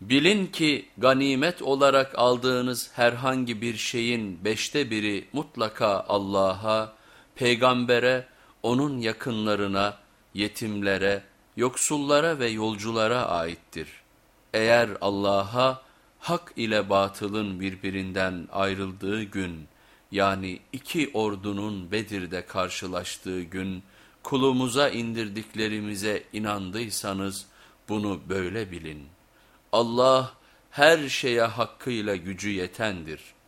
Bilin ki ganimet olarak aldığınız herhangi bir şeyin beşte biri mutlaka Allah'a, peygambere, onun yakınlarına, yetimlere, yoksullara ve yolculara aittir. Eğer Allah'a hak ile batılın birbirinden ayrıldığı gün yani iki ordunun Bedir'de karşılaştığı gün kulumuza indirdiklerimize inandıysanız bunu böyle bilin. Allah her şeye hakkıyla gücü yetendir.''